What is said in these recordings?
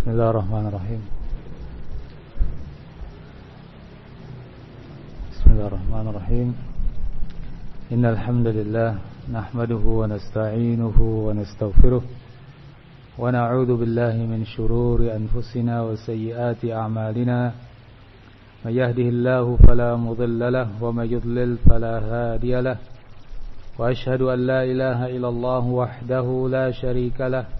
بسم اللہ الرحمن الرحیم بسم اللہ الرحمن الرحیم ان الحمد لله نحمده ونستعينه ونستغفره ونعوذ بالله من شرور أنفسنا وسيئات أعمالنا من يهده الله فلا مضل له ومن يضلل فلا هادي له وأشهد أن لا إله إلا الله وحده لا شريك له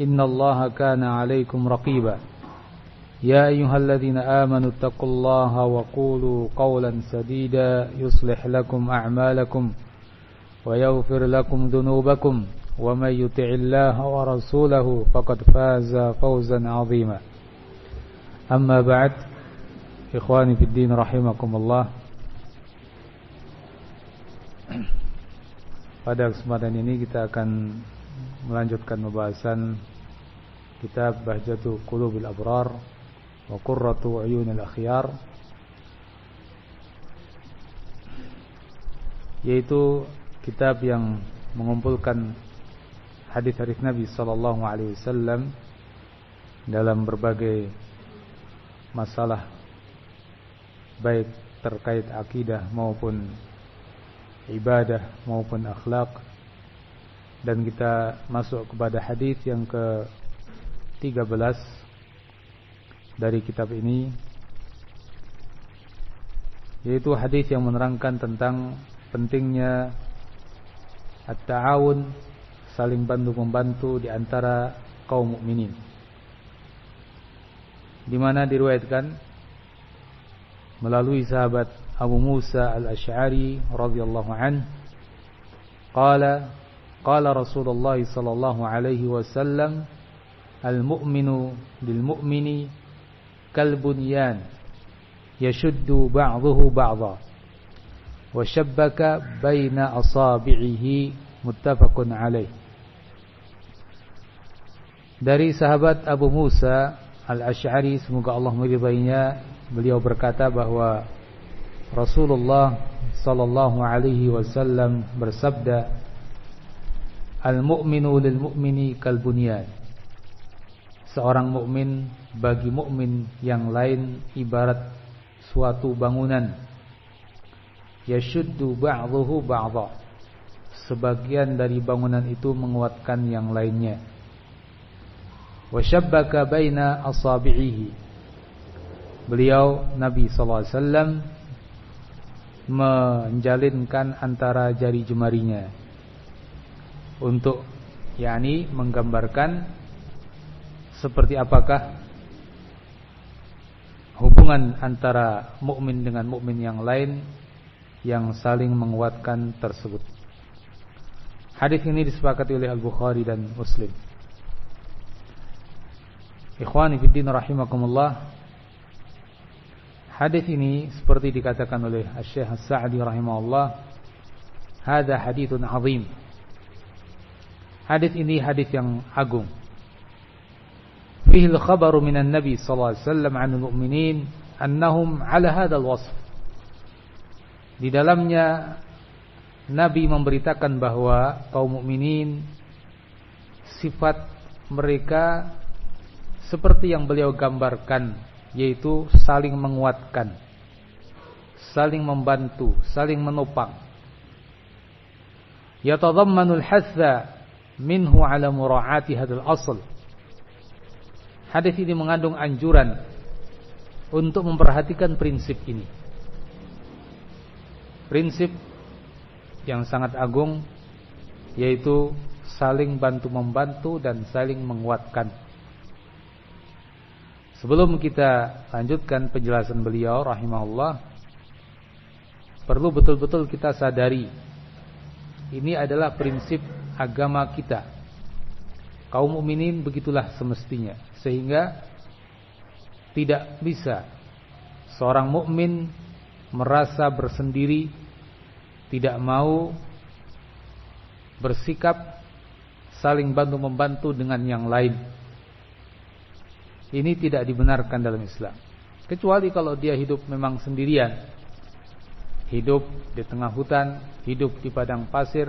إن الله كان عليكم رقيبا يا أيها الذين آمنوا اتقوا الله وقولوا قولا سديدا يصلح لكم أعمالكم ويغفر لكم ذنوبكم ومن يتع الله ورسوله فقد فاز فوزا عظيما أما بعد إخواني في الدين رحمكم الله pada kesempatan ini kita akan مولانجود کن نباحسن کتاب بہجت قلوب البرار وقرت ایون الخار یہ تو کتاب ینگ موممبل کن حدیف عرف نبی صلی اللہ علیہ وسلم ڈلمبر بگے مسالح بید ترقیت عقیدہ موپن عبادہ موپن اخلاق دن گیتا مسو اکباد حدیف ینک تی گلاس دری کتاب انتو حدیف یا من رنگ کان تنگ پنتی ہت آؤن سلیم بندو گھوم بنو دنترا کو منی دیمانا دیرویت کان ملالوزہ بت ابو موس الشعری ر قال رسول الله صلى الله عليه وسلم المؤمن للمؤمن كالبنيان يشد بعضه بعضا وشبك بين أصابعه متفق عليه dari sahabat Abu Musa Al-Ash'ari semoga Allah meridainya beliau berkata bahwa Rasulullah sallallahu alaihi wasallam bersabda الموکمیل موکمی کلبنی سورن موکن بگی مکم یا برت سواطو بگو ننشن دری بگو نن منگوت کن یا کبھی بری نبی سوازلم جلین کن انتارا جری جرییں انت یا منگمبر کن سرتی اپبن یاخاندی دیکھا چکن علی رحیم نبیتا گمبر کن تو منگا دن سنگھ اگن بڑیا آگام کیتاؤمین بگی تولا سمجھتی سہیگا تکا سوران مبمن مراسا برسنی معؤ برسی کاپ سالن بندو ممبنیاں لائن انی تی بنار کنڈل مسل کچو آدی کا دیہو میم سندریانتنگا حتان ہدو دیپا دن پاسر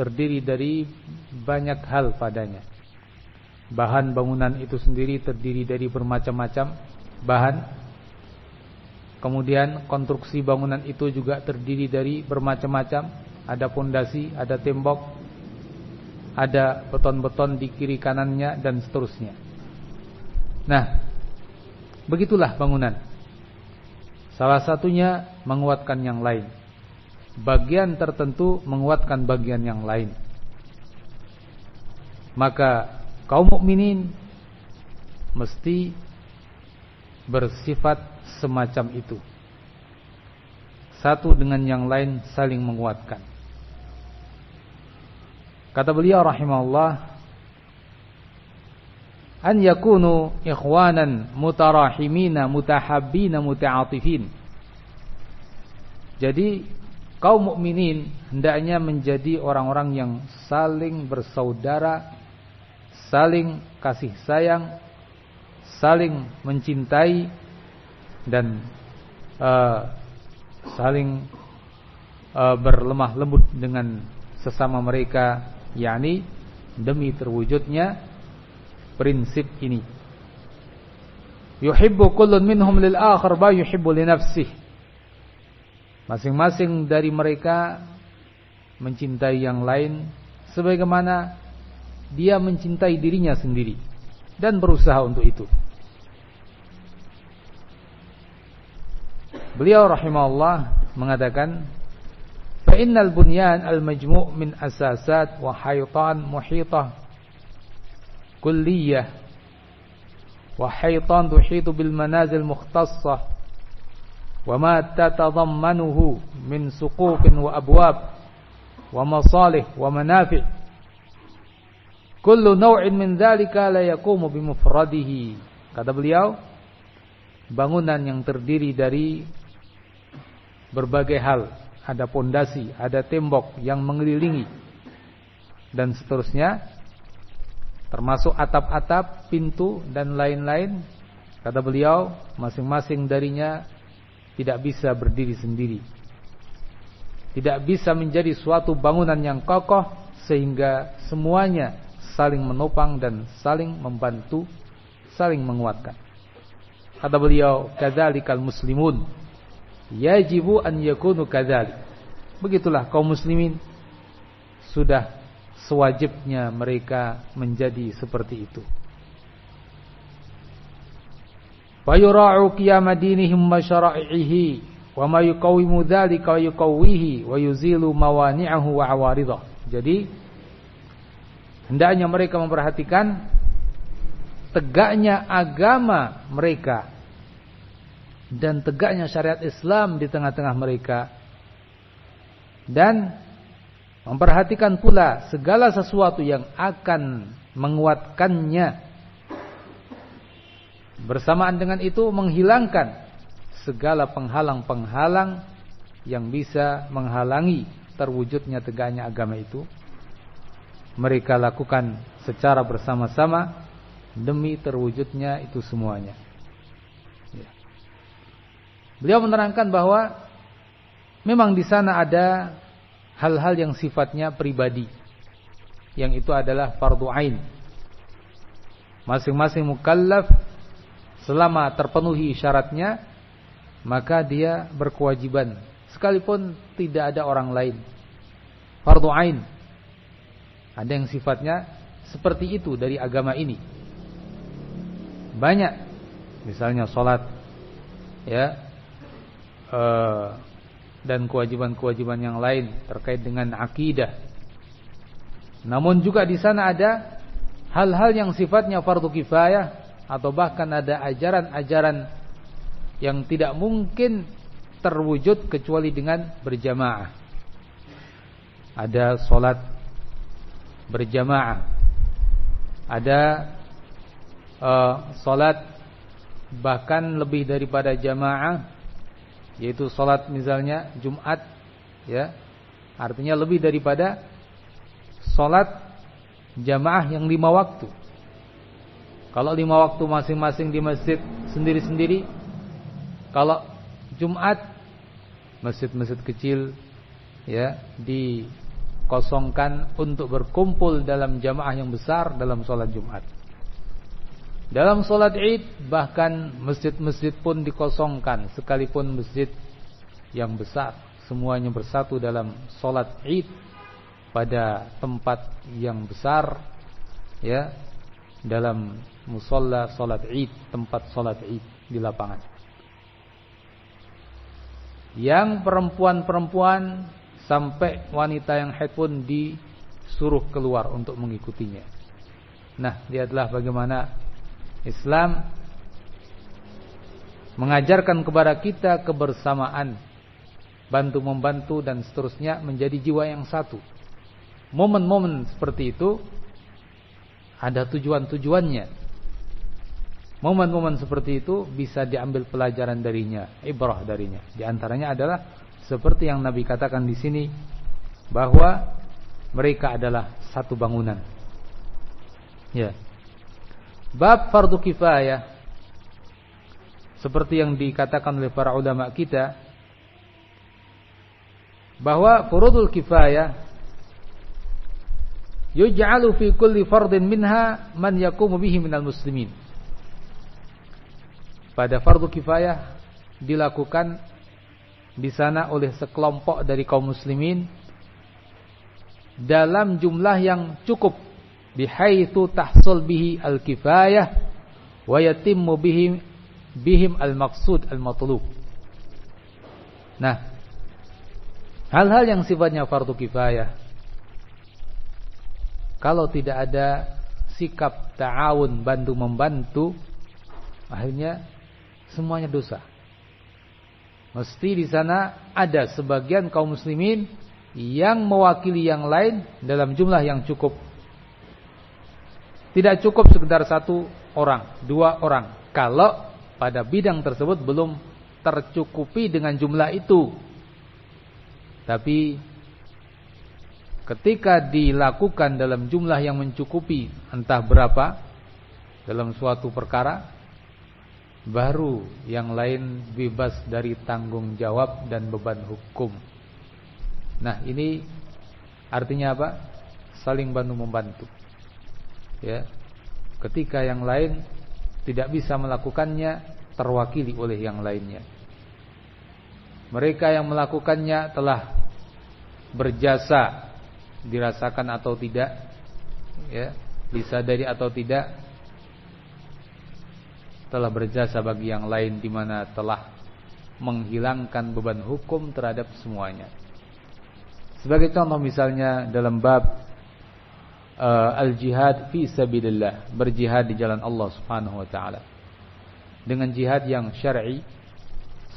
تر ڈیری داری بائک بہان بہن سندری تر ڈیری دری برما چما چم بہان کمو دن کنترکسی باگو نن جگہ تر ڈیری داری برما چماچم آدھا پنڈاسی آدھا تمبک آدھا بتن بتن دی بنونا سواس اتوا منگواتیاں لائن بگیان ترتنتو منگوات کن بگیان یا کمکمین مستی برسی منگواتن کا مومی آئی منجی اور اور سنگ بر سو درا سا لین کاسی منچن تع دن سا لما لمبن سساما مرکا یا دمی تر وتیا پرینسیپ کیوحیبو لینسی مس ماسنگ داری مریک لائن گمان دیرین سہایت بڑی رحم اللہ گنخ وما تتضمنه من سقوف وأبواب ومصالح ومنافع كل نوع من ذلك لا يقوم بمفرده kata beliau bangunan yang terdiri dari berbagai hal ada pondasi ada tembok yang mengelilingi dan seterusnya termasuk atap-atap pintu dan lain-lain kata beliau masing-masing darinya نجری سواتو بامیاں سہنگ سموایا سالن منوپن سالن ممبن تالنگ منگواتی مسلیم یا موسلیمین مرکن سپرتی فَيُرَاعُوا قِيَامَ دِينِهِمْ وَشَرَائِعِهِ وَمَا يُقَوِّمُ ذَلِكَ وَيُقَوِّيهِ وَيُزِيلُ مَوَانِعَهُ وَعَوَارِضَهُ Jadi, hendaknya mereka memperhatikan tegaknya agama mereka dan tegaknya syariat Islam di tengah-tengah mereka dan memperhatikan pula segala sesuatu yang akan menguatkannya اندن منگ ہلان کان سا لا پن ہا لا لنگا منگ ہا لر جت گا میں مرکو مسا ممبئی جتنی سما دیا بندر کان بہوا میم دیسان ہل ہال پری بادی یا پاردو آئین سلامہ ترپنو ہی اشارتیں مقادیا بر کو آجیبن سالپن اور دن سیفاتی آگامی باسا سولادیبن کو جیبنیاں لائن ترکی دیں گے آکی دن جگا دسان ہال ہالیاں سفاتی فا آپ باقاً آدھا اجاران یعن تین ممکن تروجوت کچوالی ڈیگان برجما آدھا سولہد برجما آدھا سولہد باقان لبی در پادا جما جلاد مزاج جمع آدھا لبی در پادا سولاد جمعی ماواق کالو دی مواقع ماسنگ دی مسجد سندری سندری کالو جمع مسجد مسجد کچل دی کسونگان ان کو کمپولس بہ کن مسجد مسجد پن دی کو سکالی پن مسجد یم بسار سموع برساتو دلم سولہ ایجا تمپات یمسار سولہ ادلا پان یم پرمپوان پمپوان سمپوانی اسلام جرکن کبر اکیتا سامان مومن پرتی تجوان تجوان مومن مومن سوپرتی آمبل پلائ جار دریادہ جان دیا نبی کاتا بہوا بڑے کا ڈالا ساتو بن گیا سپرتیاں کاپار اودام کی بہوا پوردو کی منیہ کو مبی ہیمل مسلم pada fardu kifayah dilakukan di sana oleh sekelompok dari kaum muslimin dalam jumlah yang cukup bihaitsu tahsul bihi al-kifayah wa yatimmu bihim bihim al-maqsud al-matlub nah hal-hal yang sifatnya fardu kifayah kalau tidak ada sikap ta'awun bantu membantu akhirnya semuanya dosa. Mesti di sana ada sebagian kaum muslimin yang mewakili yang lain dalam jumlah yang cukup. Tidak cukup sekedar satu orang, dua orang. Kalau pada bidang tersebut belum tercukupi dengan jumlah itu. Tapi ketika dilakukan dalam jumlah yang mencukupi entah berapa dalam suatu perkara, بھارو یا lines داری تنگ جاواب دن ببن حکوم نہ ان سالم بنوبان کتی کایا line ملا کو line مرکا یا کوجاسا دیا ساؤتیسا داری آتا یاں لائن الحادن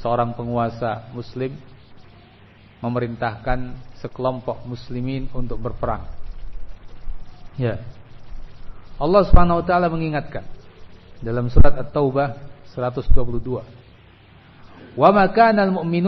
شرام پنگا مسلیم ممرن تح کان سکل مسلیمین برفر نام کن ہوں مکمی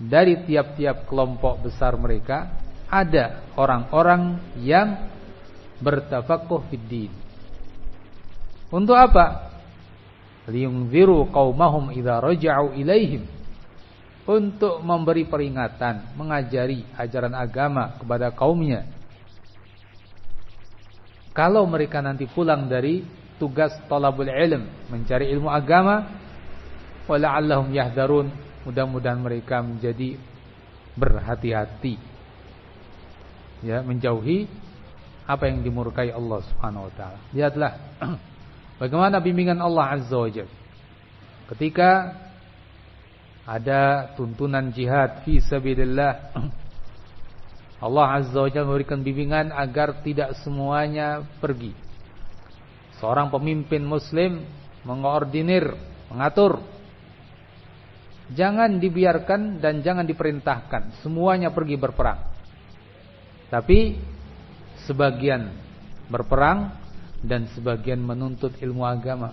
مری کام پن تو مریقا نان مر کا جی ہاتھ اللہ ہس جاؤ جب بھبیگان سموایا پر جانگ دیب دن جان دیپر تحق سموا نا پرپران تاپیان برپران دن گیان تلما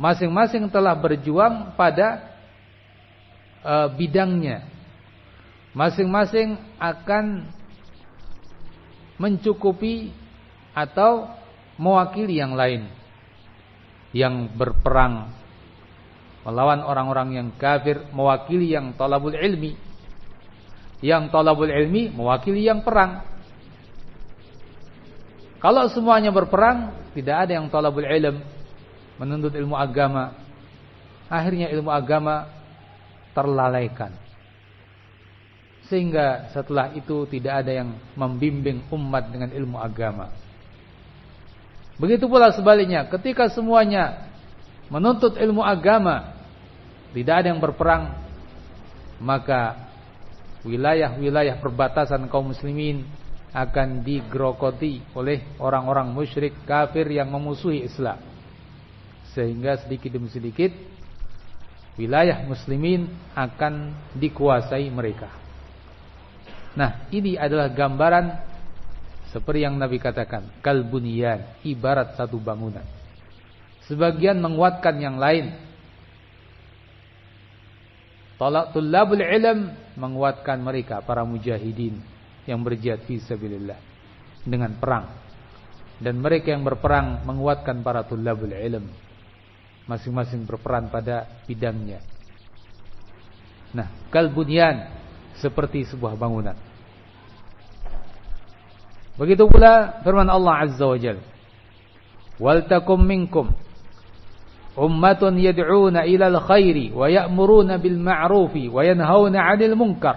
ماسک ماس تلا برجوان پا دے ماسک ماسیں منچو کوپی آتو مواک ین لائن یعن برپرن لوان اور کا پھر تلا بولمی تلابل پارن کالو سوم پارن تی دے آدیم تلابل ایلم منند آگامہ آہرین علوم آگامہ ترلا لے سنگا ستلا اتو تے آدے ممبنگ آگامہ بگی توپلا سب کتی کا سوموا منتلا گاما دیدا دیں برپران کا مسلیمین آن دی گرو کو مشریقی اسلامین گمباران سپریاں نبی کتا کلبنیا بارات بان Sebagian menguatkan yang lain. Tolak tulabul ilm menguatkan mereka para mujahidin yang berjihad fi sabilillah dengan perang. Dan mereka yang berperang menguatkan para tulabul ilm masing-masing berperan pada bidangnya. Nah, kalbunyan seperti sebuah bangunan. Begitu pula firman Allah Azza wa Jalla. Wal takum minkum امت يدعون الى الخير ويامرون بالمعروف وينهون عن المنكر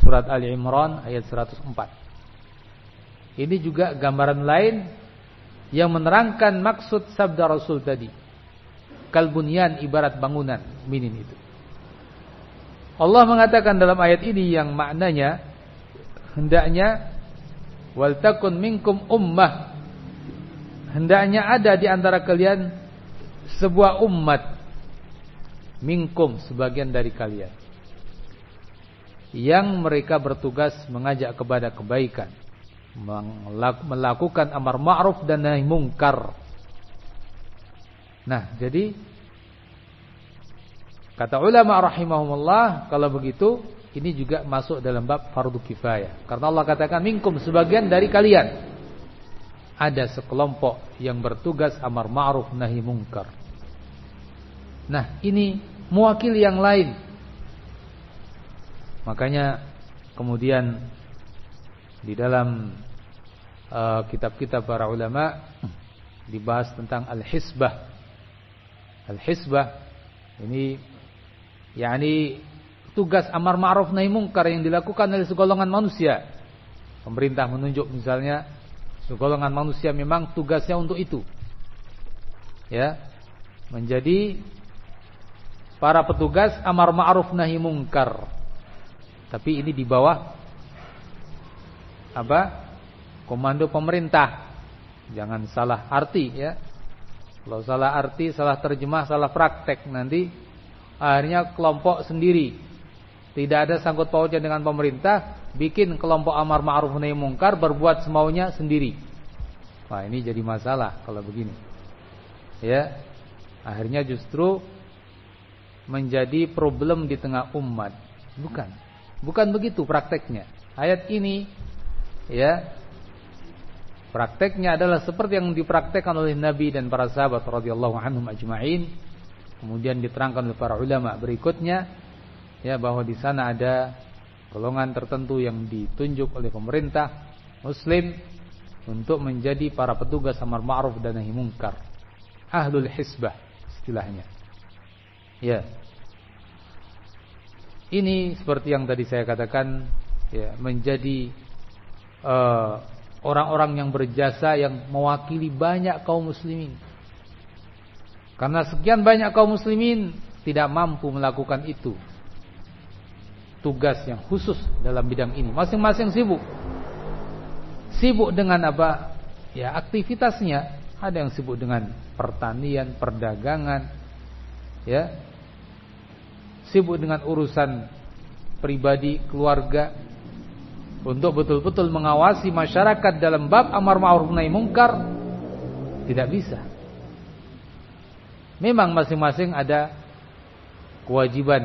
surat ali imran ayat 104 ini juga gambaran lain yang menerangkan maksud sabda rasul tadi kalbunyan ibarat bangunan minin itu Allah mengatakan dalam ayat ini yang maknanya hendaknya wal takun minkum ummah hendaknya ada di antara kalian سبوم Sabha گیان داری کا برتو گاس منگاجیتو انگیسائل داری کالیا را last نہیں من کر گل منسی جو ہے گل گان منسیاں میم تگ انجودی پارا گمار من کروا آپ کو منڈو پمرینتا جان سال آرتی آرتی سال سال ندی آنیا کلب سندھیری دادا سا گت پاؤں جگہ پمرینتا لمبو آمارے منکار بربوت سماؤں سندیری پی نی جی ما جا لا بگی نہیں آسرو منجادی بکان بگی تو آیا کہ پاکٹیکارا ہوا بری بہتانا کل تنگ دی تنجوکینتا مسلم پارا اس پرتی سیانجی اور مسلیمین کاس گیان باؤ مسلیمین چڑھا مام پوم لاکھ تگ گاسوس دلم اکتوفی تاسی آدھا پرتانی گانو دروثن پریبادی بندو بتل بطول مغاوا سیما شاراک امار من کار میم آدا جیوان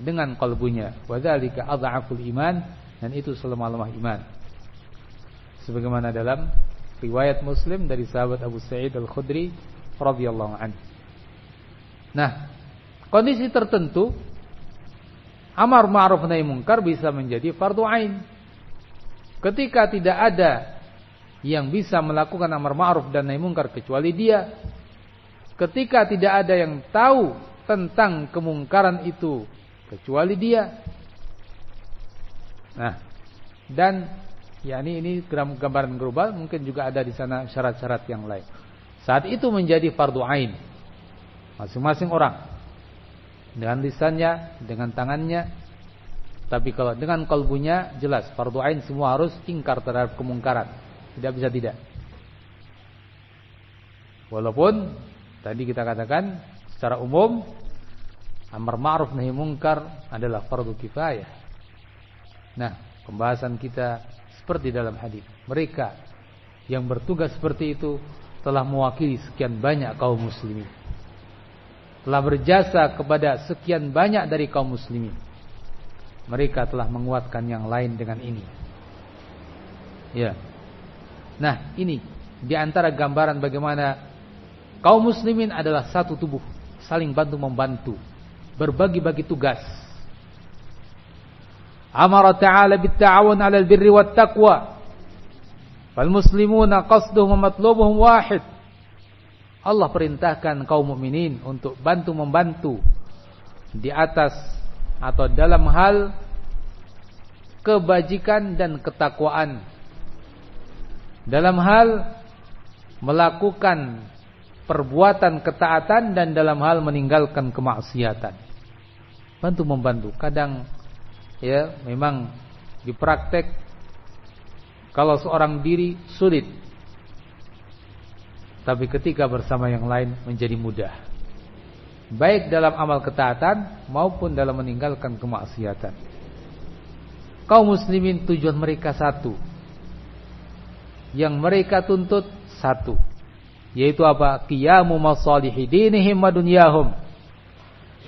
dengan kalbunya wadzalika adhaful iman dan itu selemah-lemah iman sebagaimana dalam riwayat muslim dari sahabat Abu Sa'id Al Khudri radhiyallahu an. nah kondisi tertentu amar ma'ruf nahi munkar bisa menjadi fardu ain ketika tidak ada yang bisa melakukan amar ma'ruf dan nahi munkar kecuali dia ketika tidak ada yang tahu tentang kemungkaran itu چوا لیا دینی gram گمبرن گروا جگا سردی ساتو آئین اور تنگا تبھی کلو دھنگان کو لگوئیں جیلاس پاردو آئن سما کر Amar ma'ruf nahi mungkar adalah fardu kifayah. Nah, pembahasan kita seperti dalam hadis. Mereka yang bertugas seperti itu telah mewakili sekian banyak kaum muslimin. Telah berjasa kepada sekian banyak dari kaum muslimin. Mereka telah menguatkan yang lain dengan ini. Ya. Nah, ini di antara gambaran bagaimana kaum muslimin adalah satu tubuh, saling bantu membantu. ڈلمحال ملاکو پربو آن کا تن ڈلامحال منی گال کن کماسی بندور سام line bike مرکا سات یوں مرکن تو ساتو یہ تو مو دینیا ہوم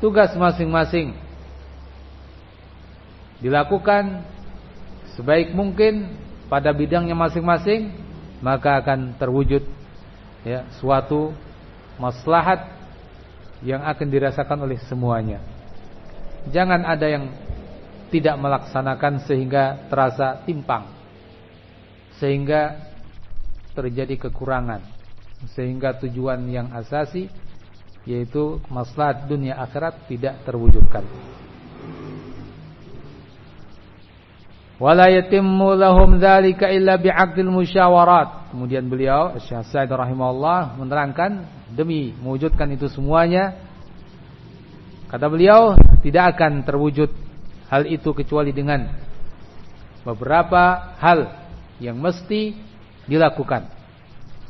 تگا سما سنگھما سن دلا کو بائیک ممکن پا بدن سنگھما سن مکا تروجوت سواتو مسلاحات یعن آن دراسا کن سم جان آدائ تلاق سنا کن سہ تراسا تمپن سہگا ترجیحی کا کوران سہی گا تجوان یعن آساسی yaitu maslahat dunia akhirat tidak terwujudkan. Wala yatimmu lahum dzalika illa bi'aqdil musyawarat. Kemudian beliau Syekh Said rahimahullah menerangkan demi mewujudkan itu semuanya kata beliau tidak akan terwujud hal itu kecuali dengan beberapa hal yang mesti dilakukan.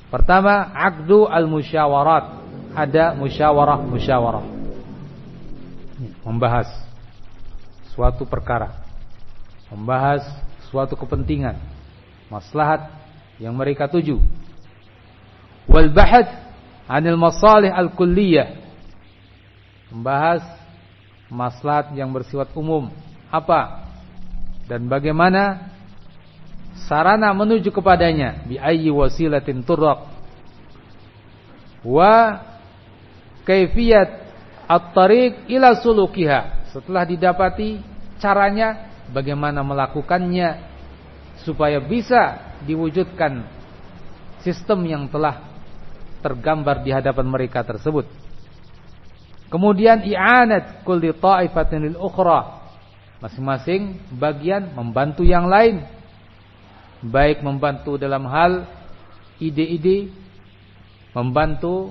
Pertama, aqdu al-musyawarat مسلحات بحث مسلحاتے مانا سارا نام جو رخ ہوا big سوپا مرکا تر سبت کموڈیا ممبان تنگ line bike ممبان تلم ممبان تو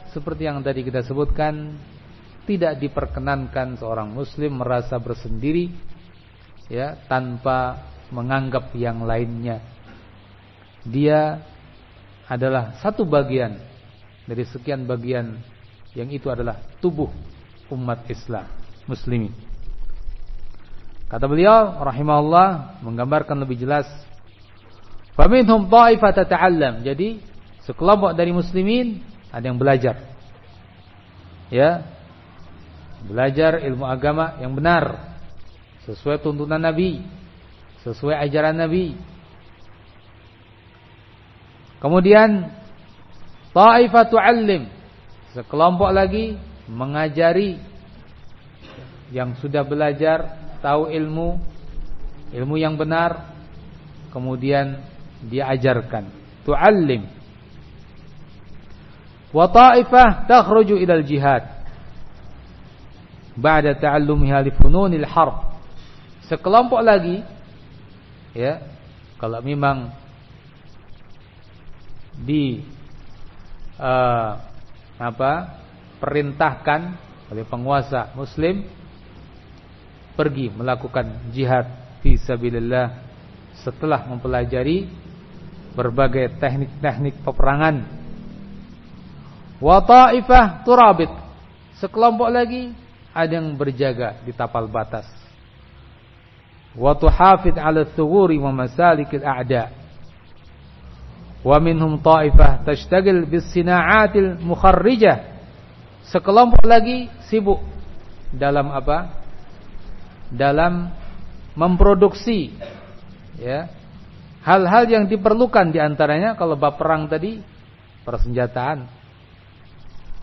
سپرتیاں داری گید سبت کن تی پرکن کان اور مسلیم راسا برسن دری تنپا منانگیاں لائن دیا ساتو بگیان داری سکیاں بگیاند اسلا مسلیمین داری مسلیمین بلاجار بلاجارم بنا ساسوائے تندونا نبھی سسو اجاران بھی کموڈیان تا افا تو کلب لگی منگاجاری یمسو د بلاجار تاؤ یعن بنار کموڈیان دیر کن علم کلام پلا کلرینتا پنواسا مسلم پرگی ملاقو کان جہاد فی سب اللہ جاریگ تحنی پپران و تپ توشناج سکلبیب ڈ ممپسی حل ہل پر لوکان دیا ان پرسنجان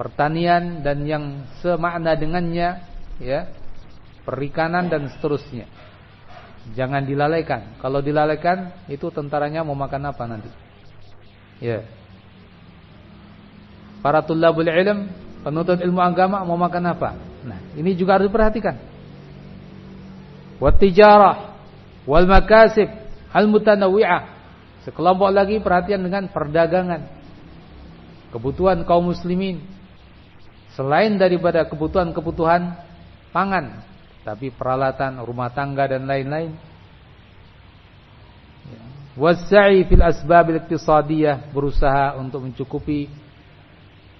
پرطانیاں ریکانس جان دلو دلال موماپللا بولے موما کاپانگار پرحاتی کانتی جا سب لگی پرحاتی کبوتوان کو مسلمین selain daripada kebutuhan-kebutuhan pangan, tapi peralatan rumah tangga dan lain-lain. Wasai fil asbab iqtisadiyah berusaha untuk mencukupi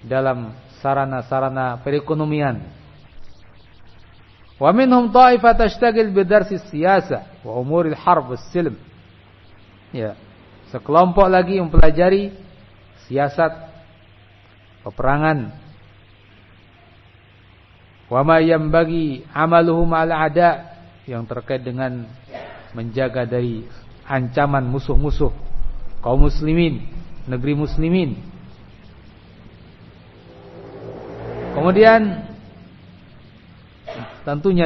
dalam sarana-sarana perekonomian. Wa minhum ta'ifah tashtagil bidarsi siyasa wa umuril harb silm. Ya. Sekelompok lagi mempelajari siasat peperangan وام یم بگی آ مال آدھا یوں ترکن مسو مسلیمین نگری مسلیمی کمڈیاں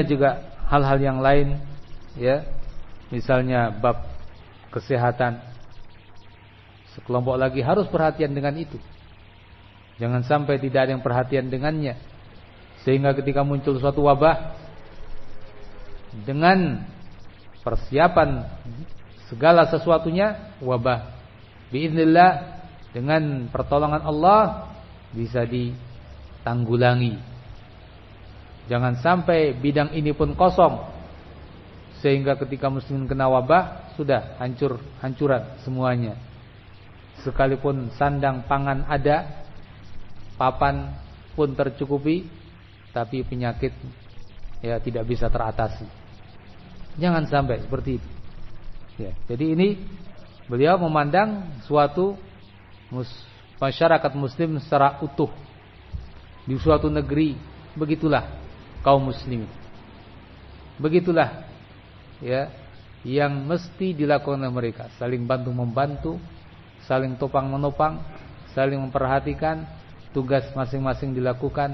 جگہ hall حال لائن بپ کسی ہاتان سکل بولا ہاروز پڑھاتیاں دیں گے جنگن سمپرتی گانا سینگا کتی گا منچل سواتوا دلادی تنگی جا سمپے اینے پن کوسم سینگا مسلم کا نا بہ سور سموا سال پن سنڈا پان آدھا پاپان پن تر چکی بھ سات جنگن سبھی نہیں بھیا دن سواتو شہر مسلم تری بگی تلا کام بگی تلاگ مستی دلا کو مری کا ساڑی باندھو مان تک منو پاتی کان تس مس مس دل کان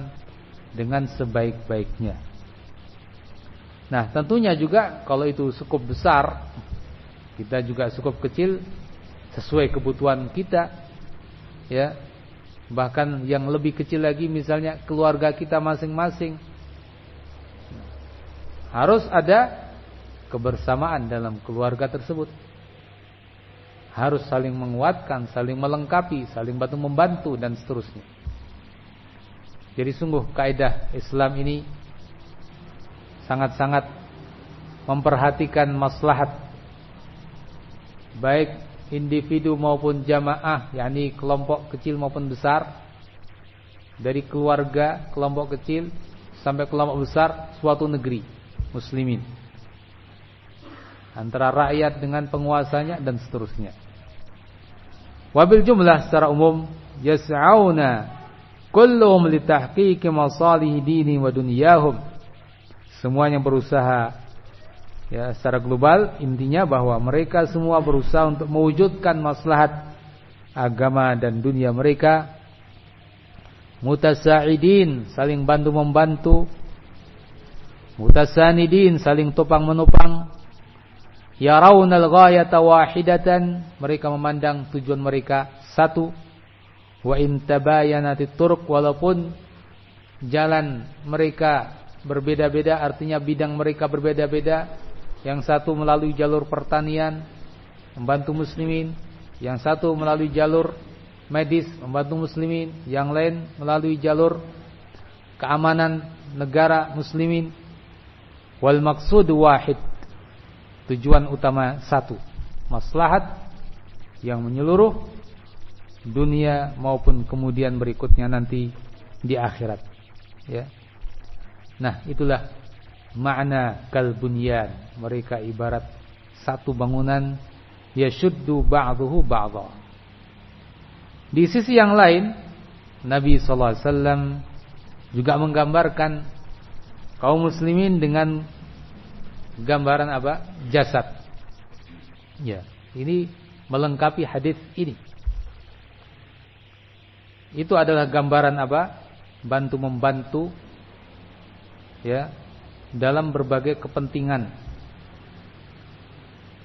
ہاروس سالنگ منگ وات کان سالنگ ملنگ کاپی سالنگ بندس نہیں درسنگ قائدہ اسلام ان سگا ساگت ممپرحاتی مسلاحت یعنی کارگا کو گری مسلم پنوا سا موجود مریکا ندین سالن تو من تجون مریکا ساتو و اینک ولاپان مریکا بربیدا بیگ مریکا بربیدیہ بیدا یاگ ساتو ملال پرتانیا بانتو مسلمین یا ملالو جالور مہدیس بانتو مسلمین یاگلین ملالو جالور کامان گارا مسلمین ول مقصود واحد تو جوان اتاما ساتو مسلحت یا دیا معپ کموڈیان بریکرت نہ کل بنیات ساتو بنونا نبی صلاح سلم جام گمبار کنمسلیمین دن گمبار بلن کاپی حادث گمبارن آب بان تمام بانتو ڈلم برباگ کپن تنگان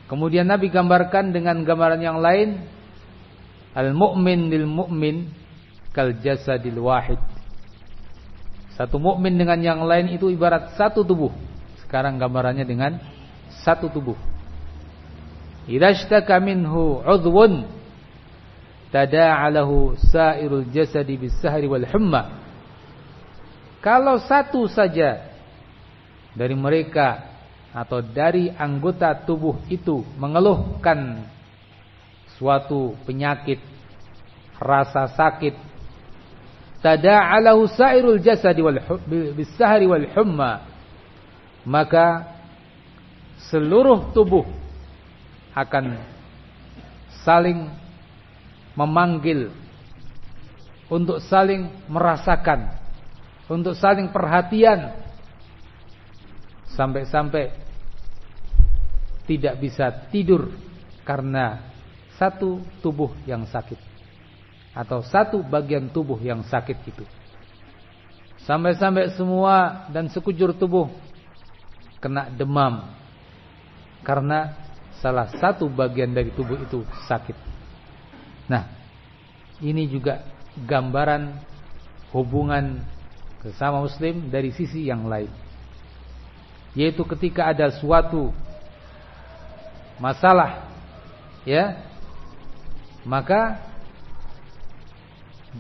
کموڈیاں بھی گمبار کان دنگان گمبارن یاں لائن کار گمباران دیں گے ساتو توبوشت کا من تداع له سائر الجسد بالسهر والحمى kalau satu saja dari mereka atau dari anggota tubuh itu mengeluhkan suatu penyakit rasa sakit tada'alahu sa'irul jasad wal bisahri wal humma maka seluruh tubuh akan saling مامانگل مراسا کن ان سال پارحاتیان سمبے سمبے تجا بسا تجر کر ساتو تبوی ساخت آدھو ساتو بگی تبو یعن ساخت کتھ سمبھے سمبے سموا ڈن سکجور تبو کر دمام کرنا سلا ساتو بگی ساقت ان گمبار ہوبوان در لائف یہ تو کتی سوا تو مسا یا مکا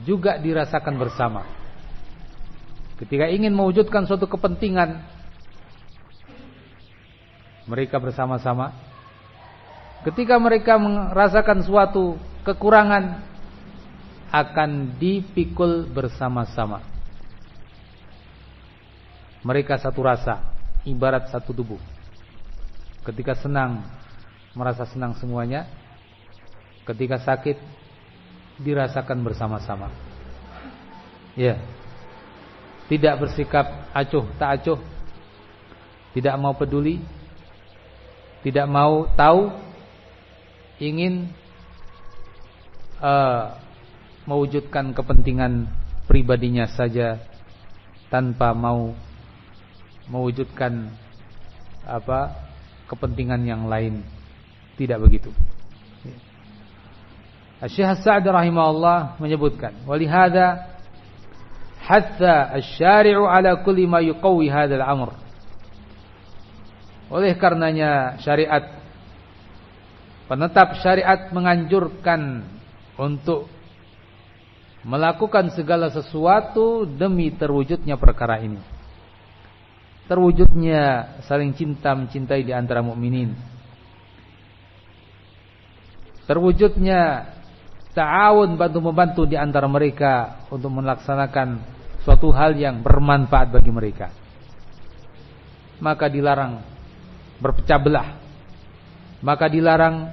جگہ درا سکن برسام کتی گا موجود کن سو تنگان ساما کتی کامرکا راسا سو آتو ککوران مرکا ساتھ راسا کتی کا سنا سا سنا سنگھ کتی کا ساکا ماسا برسی معاؤ تاؤ مؤ کپ بدی سج تن مئ موجود نتا ساری آجور ملا کون سلسو دمی پر چنتا میری سر وہ جتنا باندھ مانت دیا مرکوم لگ سکوہ دیا برہمان پات بگی مرک ماکی لگ چبلا کا دل رنگ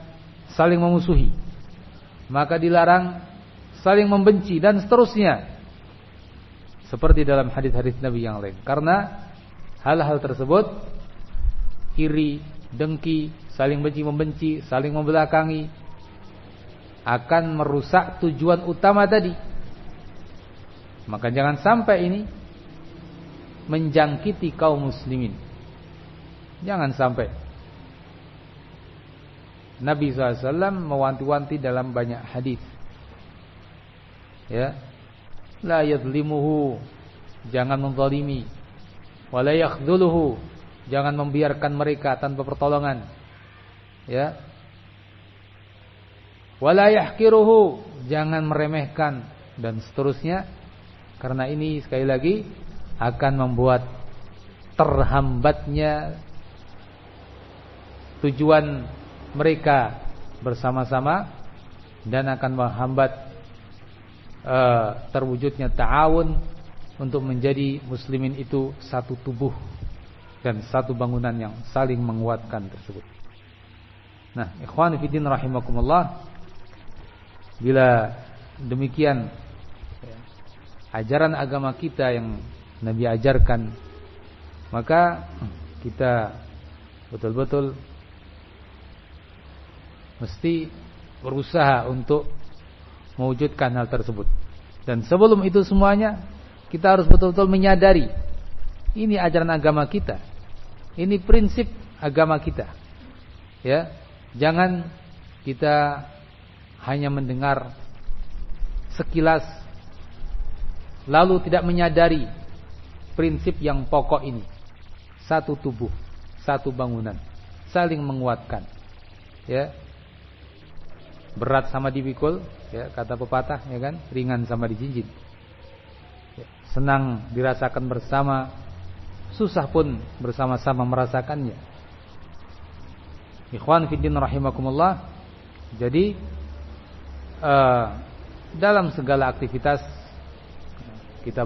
سالنگ ممسوی مکا دل رنگ سالنگ ممبنچی دا نستا روسیت ہریت نبی جگہ کرنا ہل ہال طرح سبت ہرری ڈمکی سالنگ بچی ممبنچی سالنگ ممبر کانگی آن روساتی مکان جانا سام پہ نہیں منجن کی تیکاؤ مسلم جاگان سام پہ مرے محکن کرنا اس کا بریکام دانا کان بہ ہمباد ان تو منجاری مسلمان خواندین رحیم اللہ گیلہ ڈمیکیان آجہان آگا کتام نبی آجہ کان کا گا بتل بتل مستی اور سہا انتو موجود کن تر سبت سبول اتو سموایا سب مئ داری انجار آگامہ کتا ان پرنسیپ آگامہ کتا جان گائیں منگار سکس لالو تیار مئا داری پرینسیپ یا ساتو سات بنونا سال منگوات براد سام دیول جدیمس گلتا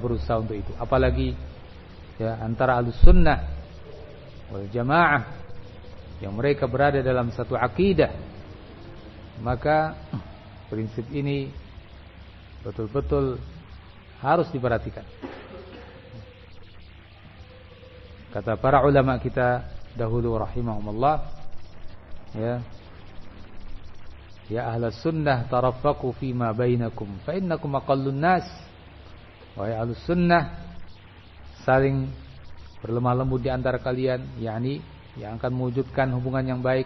برسا اپن سن جما جمرے کبرارے مکنسم ترم بندار کل یعنی یا موجود کان ہوبان بائک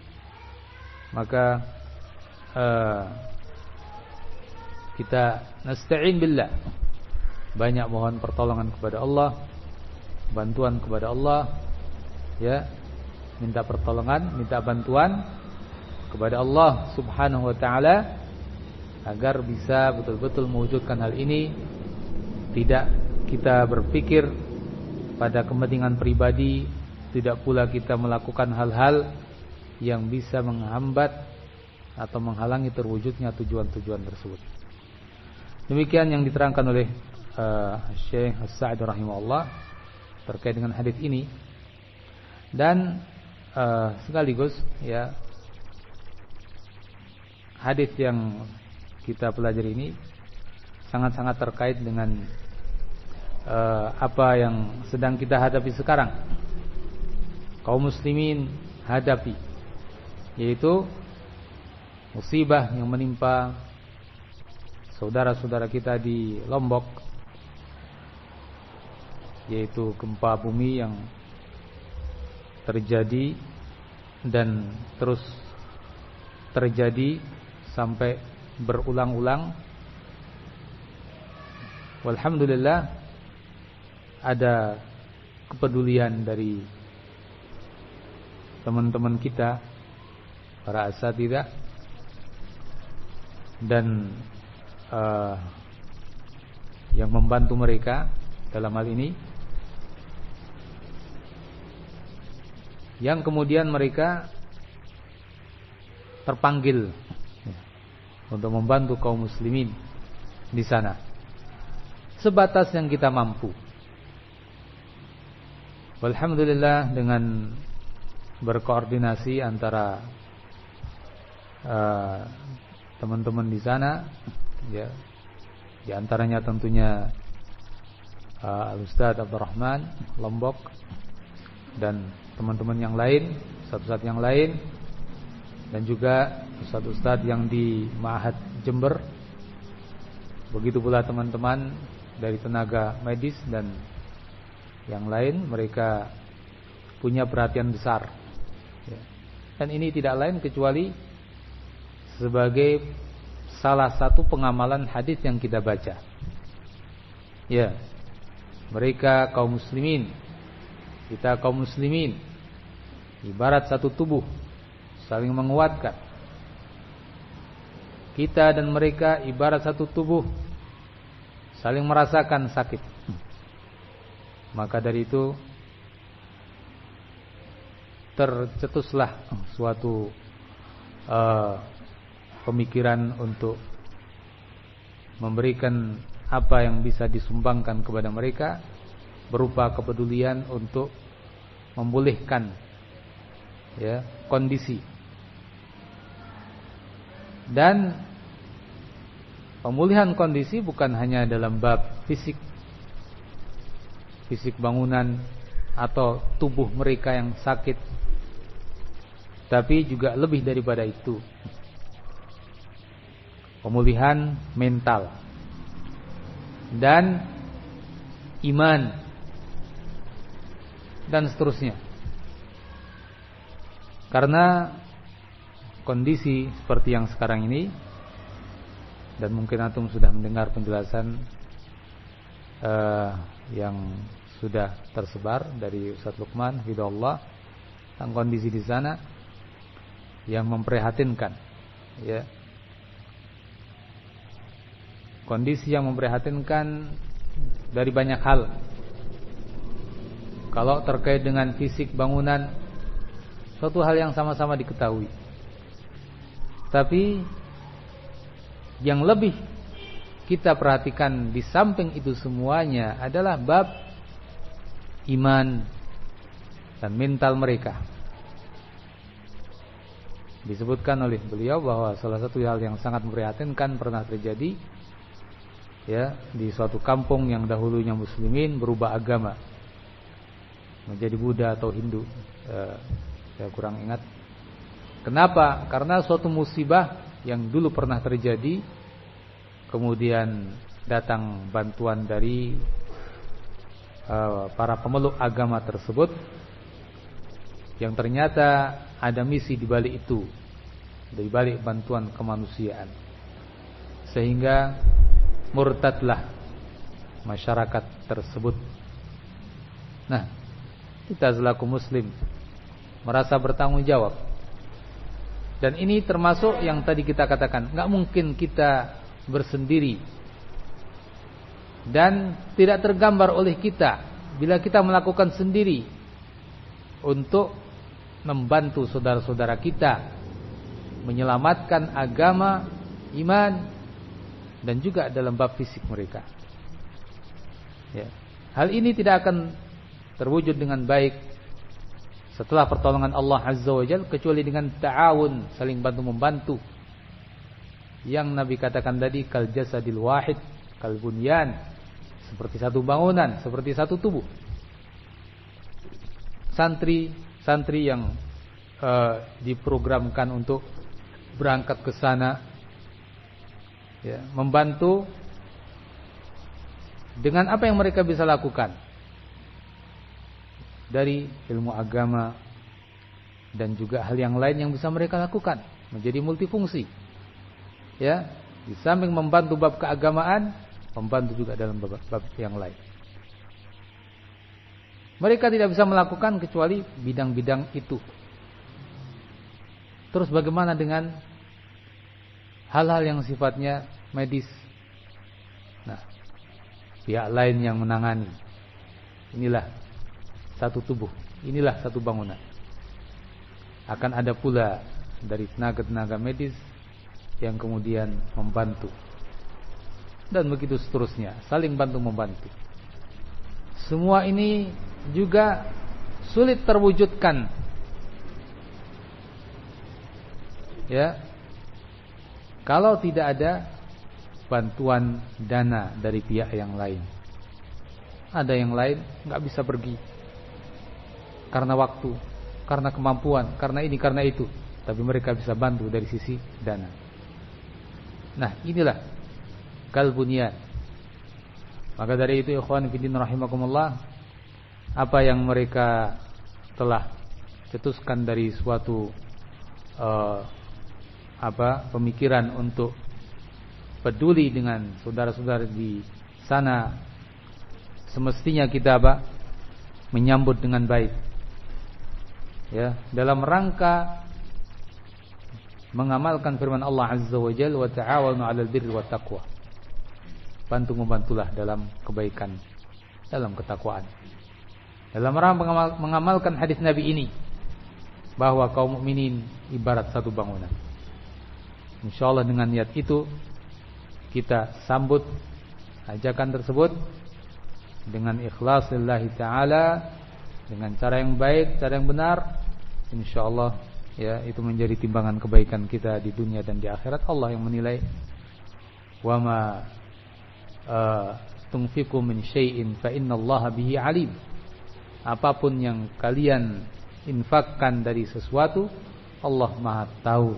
بائنا مہن پرت لان خبر اللہ بانتوان خبر اللہ پرت لاندا بانتوان خبر اللہ سوان ہوتا گرسا بتل بوتل موجود کنہل اندر کتاب ریکیر باد مدیگان پری بادی پولا گیتا ملا کون ہال یگ بی سا منگ ہمباد آ تو منگ ہلنگ رحم اللہ حایت دین گوز حادث یا پلاجرینی سنگ سر قیت دنگن اپا یاد ہاتھی سکارس یہ توبا یوں من پا سود سودارا کیتا یہ تو کمپا بومی یا دین ترجادی ولحمد اللہ ادا دیا تمن تمن کتا برا دم بانت مریکا یق مو مریک پر پانگیل ممبانسان سب تا سنگیتا ممپو الحمد اللہ دن بر کار دن آسی انتارا تمن تمن سا رن یا تن استاد اب رحمان لمبكم یاگ لائن اسد اسد یاسد استاد یاگ دی محت جمبر بگی تو بولا تمن تمان داگا مائدیس دن یاگ لائن مریقا پن پرتند سار ینے لائن با گے سال ساتو پنگ آم ہاد مریکا کمسلمی بارہ ساتو تب سو منگ وات کا دن مریکا ابارہ چاتو تب سال مرا سا کا ساقی ماری تو چتوسلا سواتو قمیکران آپائنس مرکا بروپا کبادل انتو امبول امولان کندی بکن ہن ڈاپ بنونا آپ تو بہ مرکاؤنگ ساک دگا لبھی داری برائی امان مینتال دن سو کرنا کندی سی اسپرتی ہنس دمکینات یا دلہی سیزان یامپر ہاتھین خان یا پنڈیسیاں داری بائیا خال کالو ترکی بنگو نتو ہالیاں سما سا دیتابی کی ترتیق تالمر کا مپگلو یا مسلم بروبا آگامہ ہندو کرنا سو موسیبا یا کمو دن دات بانتوان داری کمل آگامہ تر سبتر دیوالیت بانتوان کمانوسی مور ترقات مرا سا برتاسری دین ترا تر گمبار کو سندری انتم بانتو سدر سدر آتا مناتا dan juga dalam bab fisik mereka. Ya. Hal ini tidak akan terwujud dengan baik setelah pertolongan Allah Azza wa Jalla kecuali dengan ta'awun, saling bantu-membantu. Yang Nabi katakan tadi kal jasadil wahid kal bunyan seperti satu bangunan, seperti satu tubuh. Santri-santri yang uh, diprogramkan untuk berangkat ke sana ممبانتیں آپ لا داری آگامہ ہریان line کا مجھے ملتی پنسی ممبان دب کا آگام آن باندھ line کا درسا ملاقوڑی اتر بھگان دیں گان ہال ہالیاں سپاطنی میڈیس پیا لائن نگانی اکن آدھا پولا داری ناگ ناگا میڈیس پیانگ مودی بانتو رسم باندھ ممبان سموا انی جگہ سلط تربو جتان خوان کم آپ یاتریوات آپ کمی کرنٹ پٹری دنگان سودھار کی سنا سمجھتی کتاب میئم بوٹن بھائی دل کا منگا مالک فیرمن اولا ہن جی آر کولا دل کبئی کو منام حدیث بہوا کا منی بار ساتھ با Insya Allah dengan niat itu kita sambut ajakan tersebut dengan ikhlas lillahi taala dengan cara yang baik, cara yang benar. Insya Allah ya itu menjadi timbangan kebaikan kita di dunia dan di akhirat Allah yang menilai. Wa ma tungfiku min syai'in fa innallaha bihi alim. Apapun yang kalian infakkan dari sesuatu, Allah Maha tahu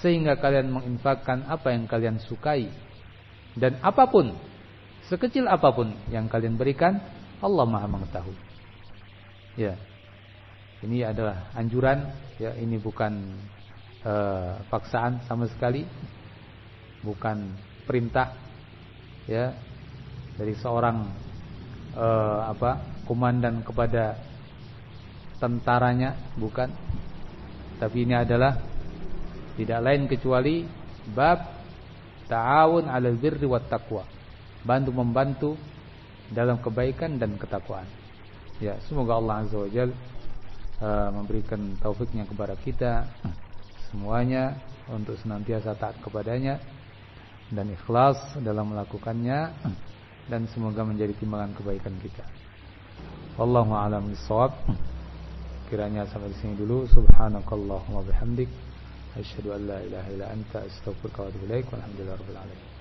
سی ان کا انفاق کن آپ کا لین سوکائی آپاپن سکچل آپاپنک بریقان پل مہامتا ہوں اندر آنجوران پاکسان سمجھ کالی بوکان پریمتا اور آپ کو ماندان کپا دنتار لائن چوالی بپن بندو کا بائیو ریتا خلاس ڈالم لاکھا ساکو سب اللہ اشهد ان لا اله الا انت استغفرك واتوب اليك والحمد لله رب العالمين